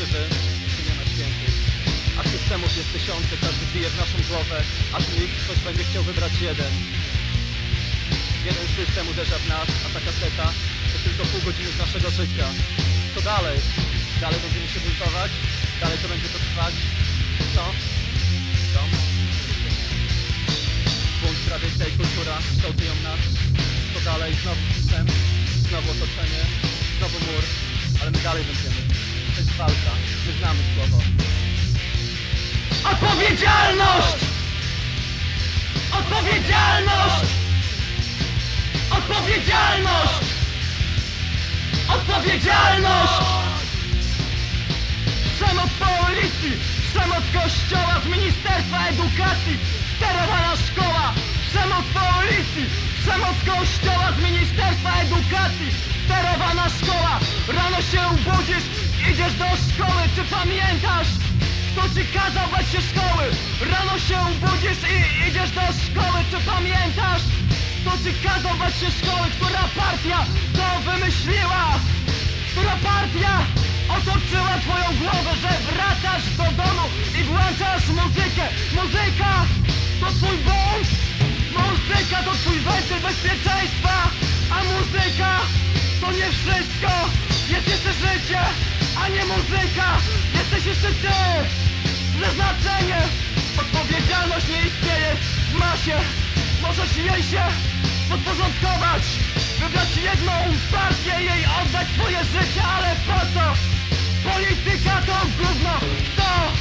tu nie ma świętych. A systemów jest tysiące, każdy bije w naszą głowę, a z nich ktoś będzie chciał wybrać jeden. Jeden system uderza w nas, a ta kaseta to tylko pół godziny z naszego życia. Co dalej? Dalej będziemy się buntować? Dalej to będzie to trwać? Co? Co? Bunt, tradycja i kultura kształtują nas. Co dalej? Znowu system, znowu otoczenie, znowu mur, ale my dalej będziemy. Słowo. Odpowiedzialność! Odpowiedzialność! Odpowiedzialność! Odpowiedzialność! Przemoc policji! Przemoc kościoła z Ministerstwa Edukacji! Sterowana szkoła! Przemoc policji! Przemoc kościoła z Ministerstwa Edukacji! Sterowana szkoła! Rano się budzisz, idziesz do szkoły, czy pamiętasz? Kto ci kazał bać się szkoły? Rano się budzisz i idziesz do szkoły, czy pamiętasz? Kto ci kazał bać się szkoły? Która partia to wymyśliła? Która partia otoczyła twoją głowę, że wracasz do domu i włączasz muzykę? Muzyka to twój wąż! Muzyka to twój wentyl bezpieczeństwa! A muzyka to nie wszystko! Jest jeszcze życie, a nie muzyka! Jesteś jeszcze ty! Przeznaczenie! Odpowiedzialność nie istnieje w masie! Możesz jej się podporządkować! Wybrać jedną partię, jej oddać swoje życie, ale po co? Polityka to gówno! Kto?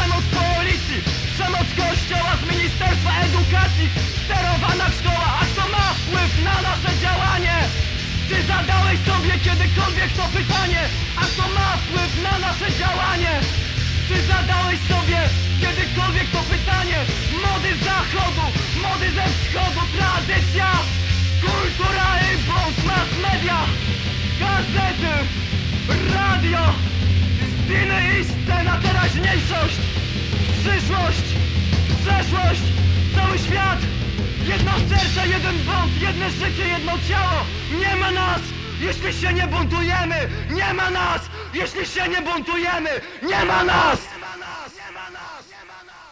Przemoc policji, przemoc kościoła z Ministerstwa Edukacji, sterowana szkoła, a kto ma wpływ na nasze działanie? Czy zadałeś sobie kiedykolwiek to pytanie? A kto ma wpływ na nasze działanie? Czy zadałeś sobie kiedykolwiek to pytanie? Mody zachodu, Sceny i scena, teraźniejszość, przyszłość, przeszłość, cały świat, jedno serce, jeden błąd, jedno życie, jedno ciało. Nie ma nas, jeśli się nie buntujemy, nie ma nas, jeśli się nie buntujemy, nie ma nas!